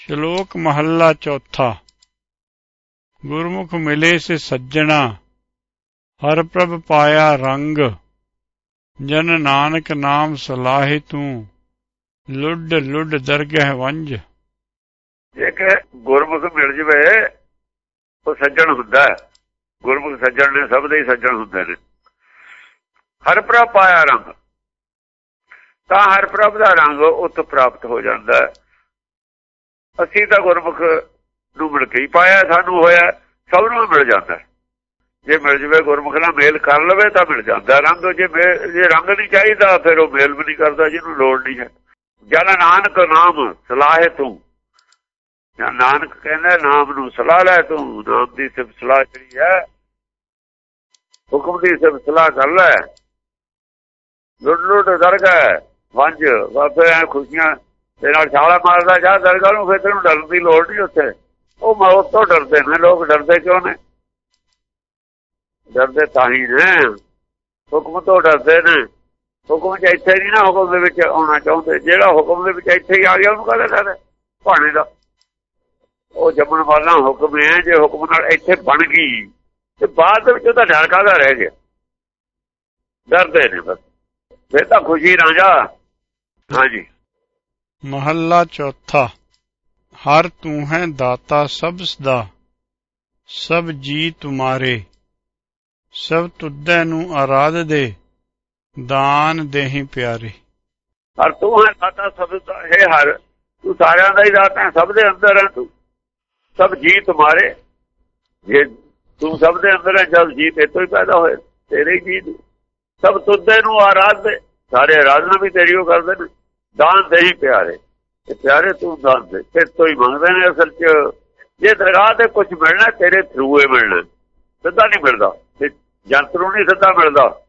ਸ਼ਲੋਕ ਮਹੱਲਾ ਚੌਥਾ। ਗੁਰਮੁਖ ਮਿਲੇ ਸੇ ਸੱਜਣਾ, ਹਰ ਪ੍ਰਭ ਪਾਇਆ ਰੰਗ, ਜਨ ਨਾਨਕ ਨਾਮ ਸਲਾਹੇ ਤੂੰ, ਲੁੱਡ ਲੁੱਡ ਦਰਗਹਿ ਵੰਜ। ਜੇ ਗੁਰਮੁਖ ਮਿਲ ਜਵੇ, ਉਹ ਸੱਜਣ ਹੁੰਦਾ ਗੁਰਮੁਖ ਸੱਜਣ ਨੇ ਸਭ ਦੇ ਹੀ ਸੱਜਣ ਹੁੰਦੇ ਨੇ। ਹਰ ਪ੍ਰਭ ਪਾਇਆ ਰੰਗ, ਤਾਂ ਹਰ ਪ੍ਰਭ ਦਾ ਰੰਗ ਉਤ ਪ੍ਰਾਪਤ ਹੋ ਜਾਂਦਾ ਹੈ। ਅਸੀਂ ਤਾਂ ਗੁਰਮੁਖ ਨੂੰ ਮਿਲ ਕੇ ਹੀ ਪਾਇਆ, ਸਾਨੂੰ ਹੋਇਆ, ਸਭ ਨੂੰ ਮਿਲ ਜਾਂਦਾ। ਜੇ ਮਿਲ ਜਵੇ ਗੁਰਮੁਖ ਨਾਲ ਮੇਲ ਕਰ ਲਵੇ ਤਾਂ ਮਿਲ ਜਾਂਦਾ। ਰੰਗ ਜੇ ਜੇ ਰੰਗ ਨਹੀਂ ਚਾਹੀਦਾ, ਫਿਰ ਉਹ ਮੇਲ ਵੀ ਨਹੀਂ ਕਰਦਾ, ਜਿਹਨੂੰ ਲੋੜ ਨਹੀਂ ਹੈ। ਜਨ ਨਾਨਕ ਨਾਮ ਸਲਾਹੇ ਤੂੰ। ਜਾਂ ਨਾਨਕ ਕਹਿੰਦਾ, ਨਾਮ ਨੂੰ ਸਲਾਹ ਲੈ ਤੂੰ। ਨਾਮ ਦੀ ਸਿਫਤ ਸਲਾਹ ਜਿਹੜੀ ਹੈ, ਹੁਕਮ ਦੀ ਸਿਫਤ ਸਲਾਹ ਕਰ ਲੈ ਲੁੱਟ ਲੁੱਟ ਦਰਗਾ ਵੰਜ ਵਾਪੇ ਖੁਸ਼ੀਆਂ ਤੇ ਨਾਲ ਛਾਲਾ ਮਾਰਦਾ, ਜਾ ਦਰਗਾਹ ਨੂੰ ਫਿਰ ਤੈਨੂੰ ਡਰਨ ਦੀ ਲੋੜ ਨਹੀਂ ਉੱਥੇ। ਉਹ ਮੌਤ ਤੋਂ ਡਰਦੇ ਨੇ, ਲੋਕ ਡਰਦੇ ਕਿਉਂ ਨੇ? ਡਰਦੇ ਤਾਂ ਹੀ ਨੇ। ਹੁਕਮ ਤੋਂ ਡਰਦੇ ਨੇ। ਹੁਕਮ ਚ ਇੱਥੇ ਨਹੀਂ ਨਾ ਹੁਕਮ ਦੇ ਵਿੱਚ ਆਉਣਾ ਚਾਹੁੰਦੇ। ਜਿਹੜਾ ਹੁਕਮ ਦੇ ਵਿੱਚ ਇੱਥੇ ਹੀ ਆ ਗਿਆ, ਉਹਨੂੰ ਕਹਦਾ ਕਹਦਾ ਭਾਣੇ ਦਾ। ਉਹ ਜੰਮਣ ਵਾਲਾ ਹੁਕਮ ਹੈ, ਜੇ ਹੁਕਮ ਨਾਲ ਇੱਥੇ ਬਣ ਗਈ, ਤੇ ਬਾਅਦ ਦੇ ਵਿੱਚ ਉਹਦਾ ਡਰ ਕਾਦਾ ਰਹਿ ਗਿਆ? ਡਰਦੇ ਨੇ ਬਸ। ਫਿਰ ਤਾਂ ਖੁਸ਼ੀ ਰਾਂਝਾ। ਹਾਂਜੀ। ਮਹੱਲਾ ਚੌਥਾ। ਹਰ ਤੂੰ ਹੈ ਦਾਤਾ ਸਭ ਦਾ, ਸਭ ਜੀ ਤੁਮਾਰੇ। ਸਭ ਤੁਧੈ ਨੂੰ ਆਰਾਧ ਦੇ, ਦਾਨ ਦੇਹੀ ਪਿਆਰੇ। ਹਰ ਤੂੰ ਹੈ ਦਾਤਾ ਸਭ ਦਾ, ਹੈ ਹਰ, ਤੂੰ ਸਾਰਿਆਂ ਦਾ ਹੀ ਦਾਤਾ ਹੈ, ਸਭ ਦੇ ਅੰਦਰ ਹੈ ਤੂੰ। ਸਭ ਜੀ ਤੁਮਾਰੇ। ਜੇ ਤੂੰ ਸਭ ਦੇ ਅੰਦਰ ਹੈ ਜਦ ਜੀ ਤੇ ਹੀ ਪੈਦਾ ਹੋਏ, ਤੇਰੇ ਹੀ ਜੀ ਸਭ ਤੁਧੇ ਨੂੰ ਆਰਾਧ ਦੇ, ਸਾਰੇ ਆਰਾਧਨਾ ਵੀ ਤੇਰੀ ਉਹ ਕਰਦੇ ਨੇ। ਦਾਨ ਦੇਹੀ ਪਿਆਰੇ। ਤੇ ਪਿਆਰੇ ਤੂੰ ਦਾਨ ਦੇ। ਤੇ ਤੋਂ ਹੀ ਮੰਗਦੇ ਨੇ ਅਸਲ 'ਚ। ਜੇ ਦਰਗਾਹ ਤੇ ਕੁਝ ਮਿਲਣਾ ਤੇਰੇ ਥਰੂ ਹੀ ਮਿਲਣਾ। ਸਿੱਧਾ ਨਹੀਂ ਮਿਲਦਾ। ਤੇ ਜੰਤ ਨੂੰ ਨਹੀਂ ਸਿੱਧਾ ਮਿਲਦਾ।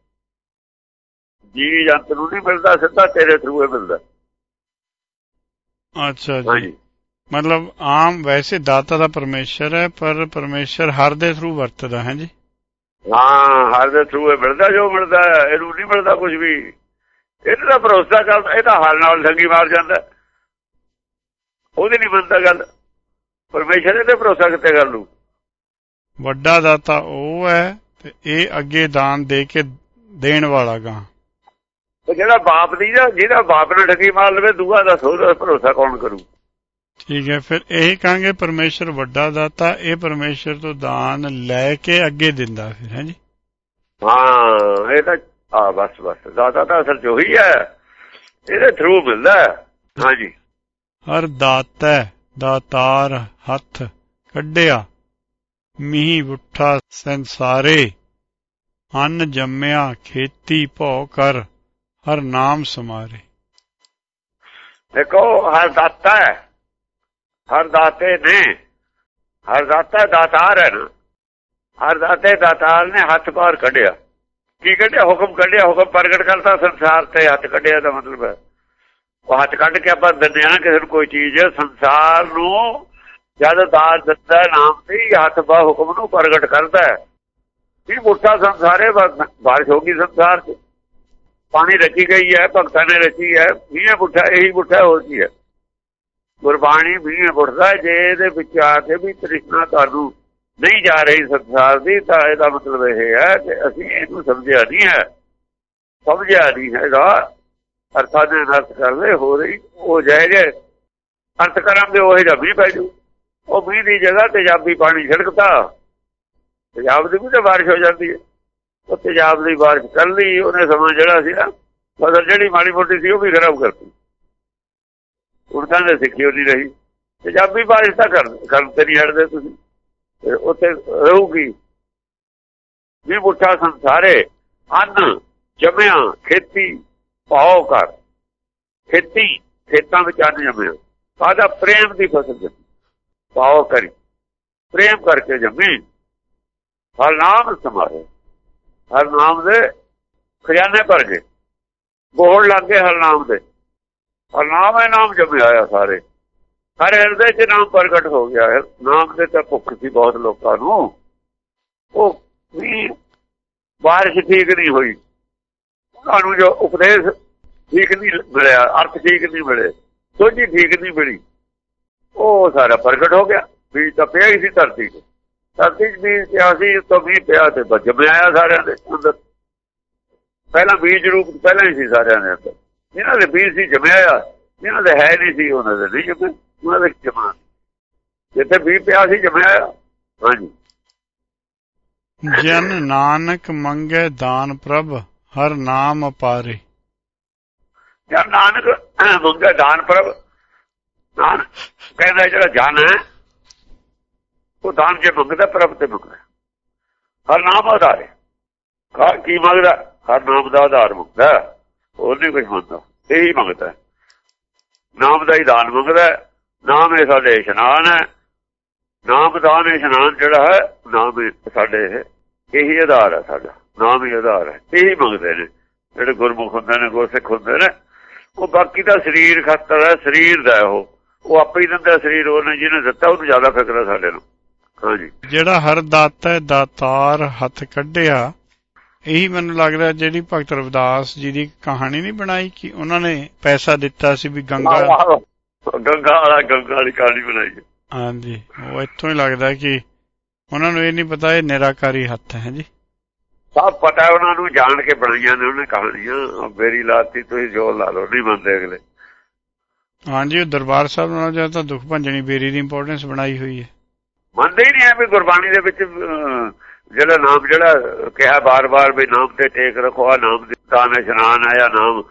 ਜੀ ਜੰਤ ਨੂੰ ਨਹੀਂ ਮਿਲਦਾ ਸਿੱਧਾ ਤੇਰੇ ਥਰੂ ਹੀ ਮਿਲਦਾ। ਅੱਛਾ ਜੀ। ਮਤਲਬ ਆਮ ਵੈਸੇ ਦਾਤਾ ਦਾ ਪਰਮੇਸ਼ਰ ਹੈ ਪਰ ਪਰਮੇਸ਼ਰ ਹਰ ਦੇ ਥਰੂ ਵਰਤਦਾ ਹੈ ਜੀ? ਹਾਂ ਹਰ ਦੇ ਥਰੂ ਹੀ ਮਿਲਦਾ ਜੋ ਮਿਲਦਾ ਇਹਨੂੰ ਨਹੀਂ ਮਿਲਦਾ ਕੁਝ ਵੀ। ਇਹਦਾ ਭਰੋਸਾ ਕਰਦਾ ਇਹਦਾ ਹਾਲ ਨਾਲ ਠੱਗੀ ਮਾਰ ਜਾਂਦਾ। ਉਹਦੀ ਨਹੀਂ ਬੰਦਾ ਗੱਲ। ਪਰਮੇਸ਼ਰ ਇਹਦੇ ਭਰੋਸਾ ਕਿੱਥੇ ਕਰ ਲੂ ਵੱਡਾ ਦਾਤਾ ਉਹ ਹੈ ਤੇ ਇਹ ਅੱਗੇ ਦਾਨ ਦੇ ਕੇ ਦੇਣ ਵਾਲਾ ਗਾ। ਤੇ ਜਿਹੜਾ ਬਾਪ ਦੀ ਨਾ ਜਿਹਦਾ ਬਾਪ ਨੇ ਠੱਗੀ ਮਾਰ ਲਵੇ ਦੂਆ ਦਾ ਸੋਦਾ ਭਰੋਸਾ ਕੌਣ ਕਰੂ? ਠੀਕ ਹੈ ਫਿਰ ਇਹ ਕਹਾਂਗੇ ਪਰਮੇਸ਼ਰ ਵੱਡਾ ਦਾਤਾ ਇਹ ਪਰਮੇਸ਼ਰ ਤੋਂ ਦਾਨ ਲੈ ਕੇ ਅੱਗੇ ਦਿੰਦਾ ਫਿਰ ਹੈ ਜੀ? ਹਾਂ ਇਹ ਤਾਂ ਆ ਬਸ ਬਸ। ਦਾਤਾ ਤਾਂ ਅਸਲ ਜੋ ਹੀ ਹੈ। ਇਹਦੇ ਥਰੂ ਮਿਲਦਾ ਹਾਂਜੀ। ਹਰ ਦਾਤਾ ਦਾਤਾਰ ਹੱਥ ਕੱਢਿਆ ਮੀਂਹ ਉੱਠਾ ਸੰਸਾਰੇ ਅੰਨ ਜੰਮਿਆ ਖੇਤੀ ਭੌ ਕਰ ਹਰ ਨਾਮ ਸਮਾਰੇ। ਦੇਖੋ ਹਰ ਦਾਤਾ ਹੈ। ਹਰ ਦਾਤੇ ਨੇ। ਹਰ ਦਾਤਾ ਦਾਤਾਰ ਹੈ ਹਰ ਦਾਤੇ ਦਾਤਾਰ ਨੇ ਹੱਥ ਪਾਰ ਕੱਢਿਆ। ਕੀ ਕੱਢਿਆ? ਹੁਕਮ ਕੱਢਿਆ, ਹੁਕਮ ਪ੍ਰਗਟ ਕਰਤਾ, ਸੰਸਾਰ ਤੇ ਹੱਥ ਕੱਢਿਆ ਦਾ ਮਤਲਬ ਹੈ। ਉਹ ਹੱਥ ਕੱਢ ਕੇ ਆਪਾਂ ਦਿੰਦੇ ਆ ਕਿਸੇ ਨੂੰ ਕੋਈ ਚੀਜ਼, ਸੰਸਾਰ ਨੂੰ ਜਦ ਦਾਤ ਦਿੰਦਾ ਨਾਮ ਤੇ ਹੱਥ ਬਾ ਹੁਕਮ ਨੂੰ ਪ੍ਰਗਟ ਕਰਦਾ ਹੈ। ਵੀ ਮੁੱਠਾ ਸੰਸਾਰੇ ਬਾਰਿਸ਼ ਹੋ ਗਈ ਸੰਸਾਰ 'ਚ। ਪਾਣੀ ਰਚੀ ਗਈ ਹੈ, ਭਗਤਾਂ ਨੇ ਰਚੀ ਹੈ ਵੀਹ ਮੁੱਠਾ ਇਹੀ ਮੁੱਠਾ ਹੋਰ ਕੀ ਹੈ। ਗੁਰਬਾਣੀ ਵੀਹ ਮੁੱਠਦਾ ਜੇ ਇਹਦੇ ਵਿੱਚ ਆ ਕੇ ਵੀ ਤ੍ਰਿਸ਼ਨਾ ਤੁਹਾਨੂੰ ਨਹੀਂ ਜਾ ਰਹੀ ਸੰਸਾਰ ਦੀ, ਤਾਂ ਇਹਦਾ ਮਤਲਬ ਇਹ ਹੈ ਕਿ ਅਸੀਂ ਇਹਨੂੰ ਸਮਝਿਆ ਨਹੀਂ ਹੈ। ਸਮਝਿਆ ਨਹੀਂ ਹੈਗਾ ਅਰਥਾਂ ਦੇ ਅਰਥ ਕਰਦੇ ਹੋ ਰਹੀ ਉਹ ਜਾਏਗੇ ਅਰਥ ਕਰਾਂਗੇ, ਉਹ ਜਿਹਾ ਵੀ ਪੈ ਜੂ। ਉਹ ਵੀ ਦੀ ਜਗ੍ਹਾ ਤੇਜ਼ਾਬੀ ਪਾਣੀ ਛਿੜਕਦਾ ਤੇਜ਼ਾਬ ਦੀ ਵੀ ਤਾਂ ਬਾਰਿਸ਼ ਹੋ ਜਾਂਦੀ ਹੈ। ਉਹ ਤੇਜ਼ਾਬ ਦੀ ਬਾਰਿਸ਼ ਕਰ ਲਈ, ਉਹਨੇ ਸਮਾਂ ਜਿਹੜਾ ਸੀ ਨਾ, ਫਸਲ ਜਿਹੜੀ ਮਾੜੀ ਮੋਟੀ ਸੀ, ਉਹ ਵੀ ਖਰਾਬ ਕਰਤੀ। ਉਹਨਾਂ ਨੇ ਸਿੱਖੀ ਹੋਣੀ ਰਹੀ। ਤੇਜ਼ਾਬੀ ਬਾਰਿਸ਼ ਤਾਂ ਕਰ ਕਰ ਤੇ ਨਹੀਂ ਹਟਦੇ ਤੁਸੀਂ। ਉੱਥੇ ਰਹੂਗੀ। ਵੀ ਮੁੱਠਾ ਸੰਸਾਰੇ ਅੰਨ ਜਮਿਆ, ਖੇਤੀ ਪਾਉ ਕਰ ਖੇਤੀ, ਖੇਤਾਂ ਵਿੱਚ ਅੰਨ ਜਮਿਆ। ਕਾਦਾ ਪ੍ਰੇਮ ਦੀ ਫਸਲ ਜਮੀ। ਪਾਉ ਕਰੀ ਪ੍ਰੇਮ ਕਰਕੇ ਜਮੀ। ਹਰ ਨਾਮ ਸਮਾਰੇ ਹਰ ਨਾਮ ਦੇ ਖਜ਼ਾਨੇ ਭਰ ਗਏ। ਬੋੜ ਲੱਗੇ ਹਰ ਨਾਮ ਦੇ। ਹਰ ਨਾਮ ਹੈ ਨਾਮ ਜਮਿਆ ਆਇਆ ਸਾਰੇ। ਹਰ ਹਿਰਦੇ 'ਚ ਨਾਮ ਪ੍ਰਗਟ ਹੋ ਗਿਆ ਹੈ। ਨਾਮ ਦੇ ਤਾਂ ਭੁੱਖ ਸੀ ਬਹੁਤ ਲੋਕਾਂ ਨੂੰ। ਉਹ ਵੀ ਬਾਰਿਸ਼ ਠੀਕ ਨਹੀਂ ਹੋਈ। ਉਹਨਾਂ ਨੂੰ ਜੋ ਉਪਦੇਸ਼ ਠੀਕ ਨਹੀਂ ਮਿਲਿਆ, ਅਰਥ ਠੀਕ ਨਹੀਂ ਮਿਲੇ ਸੋਝੀ ਠੀਕ ਨਹੀਂ ਮਿਲੀ। ਉਹ ਸਾਰਾ ਪ੍ਰਗਟ ਹੋ ਗਿਆ। ਬੀਜ ਤਾਂ ਪਿਆ ਹੀ ਸੀ ਧਰਤੀ 'ਤੇ ਧਰਤੀ 'ਚ ਬੀਜ ਪਿਆ ਸੀ ਤੋਂ ਬੀਜ ਪਿਆ ਤੇ ਜੰਮਿਆ ਆਇਆ ਸਾਰਿਆਂ ਦੇ ਅੰਦਰ। ਪਹਿਲਾਂ ਬੀਜ ਰੂਪ ਪਹਿਲਾਂ ਹੀ ਸੀ ਸਾਰਿਆਂ ਦੇ ਅੰਦਰ। ਜਿਹਨਾਂ ਦੇ ਬੀਜ ਸੀ ਜੰਮਿਆ ਆ ਜਿਹਨਾਂ ਦੇ ਹੈ ਨਹੀਂ ਸੀ, ਉਹਨਾਂ ਦੇ ਨਹੀਂ ਜੰਮੇ। ਉਹਨਾਂ ਦੇ ਜਮਾ ਜਿੱਥੇ ਬੀਜ ਪਿਆ ਸੀ ਜੰਮਿਆ ਹਾਂਜੀ। ਜਨ ਨਾਨਕ ਮੰਗੇ ਦਾਨ ਪ੍ਰਭ ਹਰ ਨਾਮ ਅਪਾਰੇ। ਜਦ ਨਾਨਕ ਮੰਗੇ ਦਾਨ ਪ੍ਰਭ ਕਹਿੰਦਾ ਜਿਹੜਾ ਜਨ ਹੈ ਉਹ ਦਾਨ ਜੇ ਮੰਗਦਾ ਪ੍ਰਭ ਤੇ ਮੰਗਦਾ। ਹਰ ਨਾਮ ਆਧਾਰ। ਕੀ ਮੰਗਦਾ ਹਰ ਨਾਮ ਦਾ ਆਧਾਰ ਮੰਗਦਾ। ਹੋਰ ਨਹੀਂ ਕੁਝ ਮੰਗਦਾ। ਇਹੀ ਮੰਗਦਾ। ਨਾਮ ਦਾ ਹੀ ਦਾਨ ਮੰਗਦਾ। ਨਾਮ ਇਹ ਸਾਡੇ ਇਸ਼ਨਾਨ ਹੈ। ਨਾਮ ਦਾਨ ਇਸ਼ਨਾਨ ਜਿਹੜਾ ਹੈ ਨਾਮ ਸਾਡੇ ਇਹੀ ਆਧਾਰ ਹੈ ਸਾਡਾ। ਨਾਮ ਹੀ ਆਧਾਰ ਹੈ। ਇਹੀ ਮੰਗਦੇ ਨੇ। ਜਿਹੜੇ ਗੁਰਮੁਖ ਹੁੰਦੇ ਨੇ ਗੁਰਸਿੱਖ ਹੁੰਦੇ ਨੇ ਉਹ ਬਾਕੀ ਦਾ ਸਰੀਰ ਖਤਰ ਹੈ ਸਰੀਰ ਦਾ ਉਹ। ਉਹ ਆਪੇ ਹੀ ਦਿੰਦਾ ਸਰੀਰ ਉਹਨੇ ਜਿਹਨੇ ਦਿੱਤਾ ਉਹਨੂੰ ਜ਼ਿਆਦਾ ਫਿਕਰ ਹੈ ਸਾਡੇ ਨੂੰ। ਹਾਂਜੀ ਜਿਹੜਾ ਹਰ ਦਾਤਾ ਦਾਤਾਰ ਹੱਥ ਕੱਢਿਆ ਇਹੀ ਮੈਨੂੰ ਲੱਗਦਾ ਜਿਹੜੀ ਭਗਤ ਰਵਿਦਾਸ ਜੀ ਦੀ ਕਹਾਣੀ ਨਹੀਂ ਬਣਾਈ ਕਿ ਉਹਨਾਂ ਨੇ ਪੈਸਾ ਦਿੱਤਾ ਸੀ ਵੀ ਗੰਗਾ ਗੰਗਾ ਵਾਲਾ ਗੰਗਾ ਵਾਲੀ ਕਹਾਣੀ ਬਣਾਈ ਹਾਂਜੀ ਉਹ ਇੱਥੋਂ ਹੀ ਲੱਗਦਾ ਕਿ ਉਹਨਾਂ ਨੂੰ ਇਹ ਨਹੀਂ ਪਤਾ ਇਹ ਨਿਰਾਕਾਰੀ ਹੱਥ ਹੈ ਜੀ। ਸਭ ਪਤਾ ਉਹਨਾਂ ਨੂੰ ਜਾਣ ਕੇ ਬਣਾਈਆਂ ਨੇ ਉਹਨੇ ਕਹਾਣੀਆਂ। ਬੇਰੀ ਲਾਤੀ ਤੁਸੀਂ ਜੋ ਲਾ ਲਓ ਨਹੀਂ ਮੰਨਦੇ ਅਗਲੇ। ਹਾਂਜੀ ਉਹ ਦਰਬਾਰ ਸਾਹਿਬ ਨਾਲ ਜਾਂ ਤਾਂ ਦੁੱਖ ਭੰਜਣੀ ਬੇਰੀ ਦੀ ਇੰਪੋਰਟੈਂਸ ਬਣਾਈ ਹੋਈ ਹੈ। ਮੰਨਦੇ ਹੀ ਨਹੀਂ ਐ ਵੀ ਗੁਰਬਾਣੀ ਦੇ ਵਿੱਚ ਜਿਹੜਾ ਨਾਮ ਜਿਹੜਾ ਕਿਹਾ ਬਾਰ-ਬਾਰ ਵੀ ਨਾਮ ਤੇ ਟੇਕ ਰੱਖੋ ਆ ਨਾਮ ਦੀ ਦਾਨ ਇਸ਼ਨਾਨ ਆਇਆ ਨਾਮ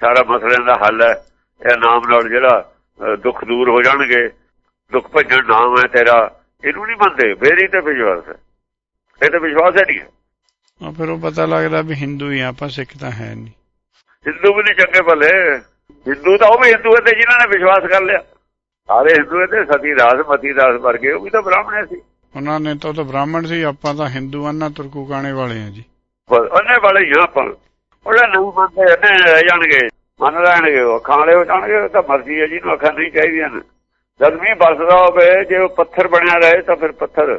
ਸਾਰਾ ਮਸਲਿਆਂ ਦਾ ਹੱਲ ਹੈ। ਇਹ ਨਾਮ ਨਾਲ ਜਿਹੜਾ ਦੁੱਖ ਦੂਰ ਹੋ ਜਾਣਗੇ ਦੁੱਖ ਭੱਜਣ ਨਾਮ ਹੈ ਤੇਰਾ ਇਹਨੂੰ ਨਹੀਂ ਮੰਨਦੇ ਬੇਰੀ ਤੇ ਵਿਸ਼ਵਾਸ ਹੈ। ਇਹ ਤੇ ਵਿਸ਼ਵਾਸ ਹੈ ਨਹੀਂ ਆ ਫਿਰ ਉਹ ਪਤਾ ਲੱਗਦਾ ਵੀ ਹਿੰਦੂ ਹੀ ਆਪਾਂ ਸਿੱਖ ਤਾਂ ਹੈ ਨਹੀਂ। ਹਿੰਦੂ ਵੀ ਨਹੀਂ ਚੰਗੇ ਭਲੇ। ਹਿੰਦੂ ਤਾਂ ਉਹ ਵੀ ਹਿੰਦੂ ਤੇ ਜਿਨ੍ਹਾਂ ਨੇ ਵਿਸ਼ਵਾਸ ਕਰ ਲਿਆ। ਸਾਰੇ ਹਿੰਦੂ ਤੇ ਸਤੀ ਦਾਸ ਮਤੀ ਦਾਸ ਵਰਗੇ ਉਹ ਵੀ ਤਾਂ ਬ੍ਰਾਹਮਣ ਸੀ। ਉਹਨਾਂ ਨੇ ਤਾਂ ਤਾਂ ਬ੍ਰਾਹਮਣ ਸੀ ਆਪਾਂ ਤਾਂ ਹਿੰਦੂ ਅੰਨਾ ਤੁਰਕੂ ਗਾਣੇ ਵਾਲੇ ਆ ਜੀ। ਉਹਨੇ ਵਾਲੇ ਹੀ ਆਪਾਂ। ਉਹਨੇ ਨਹੀਂ ਮੰਨਦੇ ਨੇ ਰਹਿ ਜਾਣਗੇ। ਮੰਨ ਲੈਣਗੇ ਉਹ ਖਾਣੇ ਹੋ ਜਾਣਗੇ ਤਾਂ ਮਰਜ਼ੀ ਹੈ ਜਿਹਨੂੰ ਅੱਖਾਂ ਨਹੀਂ ਚਾਹੀਦੀਆਂ ਨੇ। ਜਦ ਵੀ ਬਸਦਾ ਹੋਵੇ ਜੇ ਉਹ ਪੱਥਰ ਬਣਿਆ ਰਹੇ ਤਾਂ ਫਿਰ ਪੱਥਰ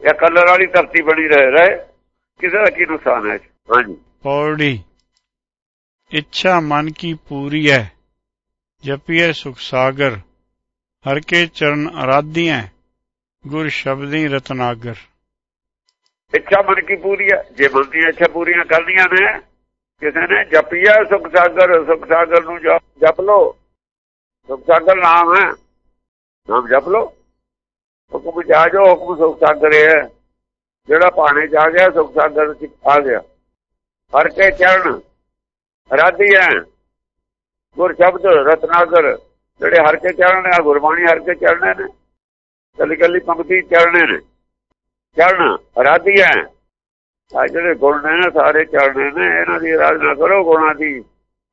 ਜਾਂ ਕਲਰ ਵਾਲੀ ਧਰਤੀ ਬਣੀ ਰਹੇ ਰਹੇ। ਕਿਸੇ ਦਾ ਕੀ ਨੁਕਸਾਨ ਹੈ ਹਾਂਜੀ। ਪੌੜੀ ਇੱਛਾ ਮਨ ਕੀ ਪੂਰੀ ਹੈ ਜਪੀਏ ਸੁਖ ਸਾਗਰ ਹਰ ਕੇ ਚਰਨ ਅਰਾਧੀਆਂ ਗੁਰ ਸ਼ਬਦੀ ਰਤਨਾਗਰ। ਇੱਛਾ ਮਨ ਕੀ ਪੂਰੀ ਹੈ? ਜੇ ਮਨ ਦੀ ਇੱਛਾ ਪੂਰੀਆਂ ਕਰਨੀਆਂ ਨੇ ਕਿਸੇ ਨੇ ਜਪੀਆ ਸੁਖ ਸਾਗਰ ਸੁਖ ਸਾਗਰ ਨੂੰ ਜਪ ਲੋ ਸੁਖ ਸਾਗਰ ਨਾਮ ਹੈ। ਨਾਮ ਜਪ ਲੋ ਹੁਕਮ ਜਾ ਜੋ, ਹੁਕਮ ਸੁਖ ਸਾਗਰ ਹੈ। ਜਿਹੜਾ ਪਾਣੇ ਜਾ ਗਿਆ ਸੁਖ ਸਾਗਰ ਚ ਆ ਗਿਆ। ਹਰ ਕੇ ਚਰਨ ਰਾਧੀ ਹੈ। ਗੁਰ ਸ਼ਬਦ ਰਤਨਾਗਰ, ਜਿਹੜੇ ਹਰ ਕੇ ਚਰਨ ਆ ਗੁਰਬਾਣੀ ਹਰ ਕੇ ਚਰਨੇ ਨੇ। ਕੱਲੀ ਕੱਲੀ ਪੰਕਤੀ ਚਰਨੇ ਨੇ। ਚਰਨ ਰਾਧੀ ਹੈ। ਆ ਜਿਹੜੇ ਗੁਣ ਨੇ ਸਾਰੇ ਚਰਨੇ ਨੇ, ਇਹਨਾਂ ਦੀ ਆਰਾਧਨਾ ਕਰੋ ਗੁਣਾਂ ਦੀ।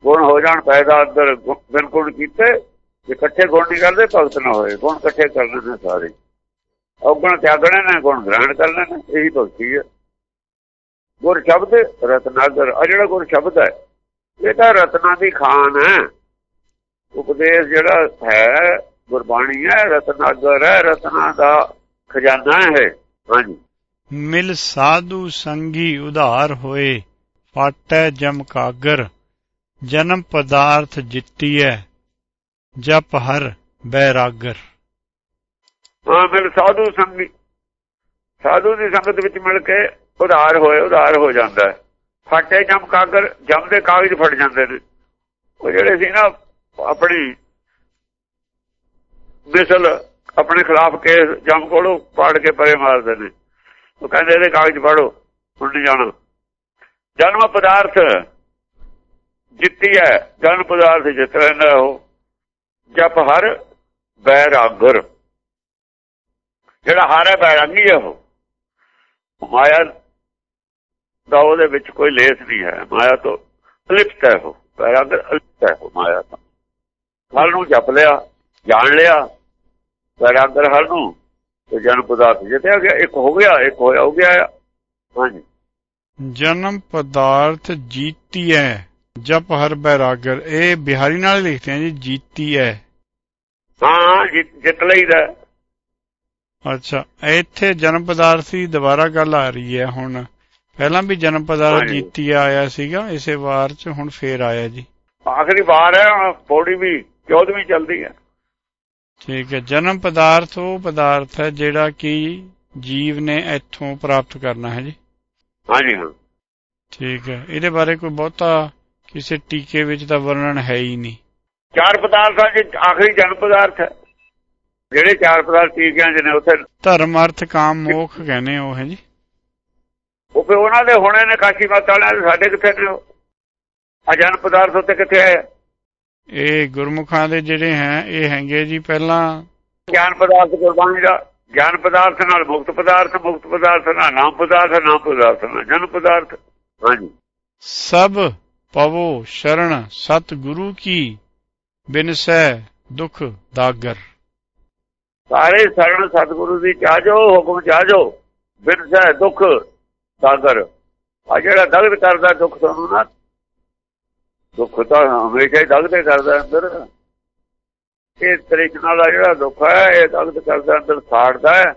ਗੁਣ ਹੋ ਜਾਣ ਪੈਦਾ ਅੰਦਰ ਬਿਲਕੁਲ ਕੀਤੇ ਜੇ ਇਕੱਠੇ ਗੁਣ ਨਹੀਂ ਕਰਦੇ, ਭਗਤ ਨਾ ਹੋਏ। ਗੁਣ ਇਕੱਠੇ ਕਰਨੇ ਨੇ ਸਾਰੇ। ਔਗਣ ਤਿਆਗਣੇ ਨੇ, ਗੁਣ ਗ੍ਰਹਿਣ ਕਰਨੇ ਨੇ, ਇਹੀ ਭਗਤੀ ਹੈ। ਗੁਰ ਸ਼ਬਦ, ਰਤਨਾਗਰ। ਆ ਜਿਹੜਾ ਗੁਰ ਸ਼ਬਦ ਹੈ, ਇਹ ਤਾਂ ਰਤਨਾ ਦੀ ਖਾਨ ਹੈ। ਉਪਦੇਸ਼ ਜਿਹੜਾ ਹੈ, ਗੁਰਬਾਣੀ ਹੈ, ਰਤਨਾਗਰ ਹੈ, ਰਤਨਾ ਦਾ ਖਜ਼ਾਨਾ ਹੈ। ਹਾਂਜੀ। ਮਿਲ ਸਾਧੂ ਸੰਗੀ ਉਧਾਰ ਹੋਏ ਫਾਟੈ ਜਮ ਕਾਗਰ, ਜਨਮ ਪਦਾਰਥ ਜਿੱਤੀਐ, ਜਪ ਹਰ ਬੈਰਾਗਰ। ਮਿਲ ਸਾਧੂ ਸੰਗੀ, ਸਾਧੂ ਦੀ ਸੰਗਤ ਵਿੱਚ ਮਿਲ ਕੇ ਉਧਾਰ ਹੋਏ, ਉਧਾਰ ਹੋ ਜਾਂਦਾ ਹੈ। ਫਾਟੇ ਜਮ ਕਾਗਰ, ਜਮ ਦੇ ਕਾਗਜ਼ ਫਟ ਜਾਂਦੇ ਨੇ। ਉਹ ਜਿਹੜੇ ਸੀ ਨਾ, ਆਪਣੀ ਮਿਸਲ, ਆਪਣੇ ਖਿਲਾਫ ਕੇਸ ਜਮ ਕੋਲੋਂ ਪਾੜ ਕੇ ਪਰੇ ਮਾਰਦੇ ਨੇ। ਉਹ ਕਹਿੰਦੇ ਇਹਦੇ ਕਾਗਜ਼ ਪੜੋ ਹੁਣ ਨਹੀਂ ਜਾਣਾ। ਜਨਮ ਪਦਾਰਥ ਜਿੱਤੀ ਹੈ, ਜਨਮ ਪਦਾਰਥ ਜਿੱਤ ਰਹਿੰਦਾ ਉਹ। ਜਪ ਹਰ ਬੈਰਾਗਰ। ਜਿਹੜਾ ਹਾਰੇ ਬੈਰਾਗੀ ਹੈ ਉਹ ਮਾਇਆ ਦਾ ਉਹਦੇ ਵਿੱਚ ਕੋਈ ਲੇਸ ਨਹੀਂ ਹੈ। ਮਾਇਆ ਤੋਂ ਅਲਿਪਤ ਹੈ ਉਹ। ਬੈਰਾਗਰ ਅਲਿਪਤ ਹੈ ਉਹ ਮਾਇਆ ਤੋਂ। ਹਰ ਨੂੰ ਜਪ ਲਿਆ, ਜਾਣ ਲਿਆ। ਬੈਰਾਗਰ ਹਰ ਨੂੰ ਤੇ ਜਨਮ ਪਦਾਰਥ ਜਿੱਤਿਆ ਗਿਆ ਇੱਕ ਹੋ ਗਿਆ ਇੱਕ ਹੋਇਆ ਹੋ ਗਿਆ ਹਾਂਜੀ। ਜਨਮ ਪਦਾਰਥ ਜੀਤੀ ਹੈ ਜਪ ਹਰ ਬੈਰਾਗਰ ਇਹ ਬਿਹਾਰੀ ਨਾਲ ਲਿਖਦੇ ਆ ਜੀ ਜੀਤੀ ਹੈ ਹਾਂ ਜਿੱਤ ਲਈਦਾ। ਅੱਛਾ ਇੱਥੇ ਜਨਮ ਪਦਾਰਥ ਦੀ ਦੁਬਾਰਾ ਗੱਲ ਆ ਰਹੀ ਹੈ ਹੁਣ। ਪਹਿਲਾਂ ਵੀ ਜਨਮ ਪਦਾਰਥ ਜੀਤੀ ਆਇਆ ਸੀਗਾ ਇਸੇ ਵਾਰ ਚ ਹੁਣ ਫੇਰ ਆਇਆ ਜੀ। ਆਖਰੀ ਵਾਰ ਹੈ ਪੌੜੀ ਵੀ 14ਵੀਂ ਚੱਲਦੀ ਹੈ ਠੀਕ ਹੈ ਜਨਮ ਪਦਾਰਥ ਉਹ ਪਦਾਰਥ ਹੈ ਜਿਹੜਾ ਕਿ ਜੀਵ ਨੇ ਇੱਥੋਂ ਪ੍ਰਾਪਤ ਕਰਨਾ ਹੈ ਜੀ। ਹਾਂਜੀ ਹਾਂ। ਠੀਕ ਹੈ ਇਹਦੇ ਬਾਰੇ ਕੋਈ ਬਹੁਤਾ ਕਿਸੇ ਟੀਕੇ ਵਿੱਚ ਤਾਂ ਵਰਣਨ ਹੈ ਹੀ ਨਹੀਂ। ਚਾਰ ਪਦਾਰਥਾਂ ਚ ਆਖਰੀ ਜਨਮ ਪਦਾਰਥ ਹੈ। ਜਿਹੜੇ ਚਾਰ ਪਦਾਰਥ ਟੀਕਿਆਂ ਚ ਨੇ ਉੱਥੇ ਧਰਮ ਅਰਥ ਕਾਮ ਮੋਖ ਕਹਿੰਦੇ ਉਹ ਹੈ ਜੀ। ਉਹ ਫਿਰ ਉਹਨਾਂ ਦੇ ਹੋਣੇ ਨੇ ਕਾਸ਼ੀ ਮਤ ਵਾਲਿਆਂ ਦੇ ਸਾਡੇ ਕਿੱਥੇ ਨੇ? ਆ ਜਨਮ ਪਦਾਰਥ ਉੱਤੇ ਕਿੱਥੇ ਆਇਆ? ਇਹ ਗੁਰਮੁਖਾਂ ਦੇ ਜਿਹੜੇ ਹੈ ਇਹ ਹੈਗੇ ਜੀ ਪਹਿਲਾਂ। ਗਿਆਨ ਪਦਾਰਥ ਗੁਰਬਾਣੀ ਦਾ ਗਿਆਨ ਪਦਾਰਥ ਨਾਲ ਮੁਕਤ ਪਦਾਰਥ ਮੁਕਤ ਪਦਾਰਥ ਨਾਲ ਨਾਮ ਪਦਾਰਥ ਨਾਮ ਪਦਾਰਥ ਨਾਲ ਜਨਮ ਪਦਾਰਥ। ਹਾਂਜੀ। ਸਭ ਪਵੋ ਸ਼ਰਨ ਸਤ ਗੁਰੂ ਕੀ ਬਿਨਸੈ ਦੁਖ ਦਾਗਰ। ਸਾਰੇ ਸਰਣ ਸਤਿਗੁਰੂ ਦੀ ਚਾਹਜੋ ਹੁਕਮ ਚਾਹਜੋ ਬਿਨਸੈ ਦੁੱਖ ਸਾਗਰ ਆ ਜਿਹੜਾ ਦਗਦ ਕਰਦਾ ਦੁੱਖ ਤੁਹਾਨੂੰ ਨਾ ਦੁੱਖ ਤਾਂ ਹਮੇਸ਼ਾ ਹੀ ਦਗਦੇ ਕਰਦਾ ਅੰਦਰ। ਇਹ ਤ੍ਰਿਸ਼ਨਾ ਦਾ ਜਿਹੜਾ ਦੁੱਖ ਹੈ ਇਹ ਦਗਦ ਕਰਦਾ ਅੰਦਰ ਸਾੜਦਾ ਹੈ।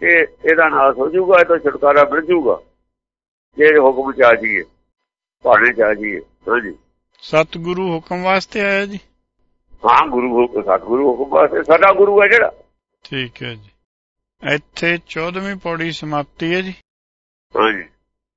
ਤੇ ਇਹਦਾ ਨਾਸ ਹੋ ਜਾਊਗਾ ਇਹ ਤੋਂ ਛੁਟਕਾਰਾ ਮਿਲ ਜਾਊਗਾ। ਜੇ ਹੁਕਮ ਚ ਆ ਜੀਏ ਭਾਣੇ ਚ ਆ ਜੀਏ ਹਾਂਜੀ ਸਤਿਗੁਰੂ ਹੁਕਮ ਵਾਸਤੇ ਆਇਆ ਜੀ? ਹਾਂ ਗੁਰੂ ਹੁਕਮ ਸਤਿਗੁਰੂ ਹੁਕਮ ਵਾਸਤੇ ਸਾਡਾ ਗੁਰੂ ਹੈ ਜਿਹੜਾ। ਠੀਕ ਹੈ ਜੀ। ਇੱਥੇ 14ਵੀਂ ਪੌੜੀ ਸਮਾਪਤੀ ਹੈ ਜੀ। ਹਾਂਜੀ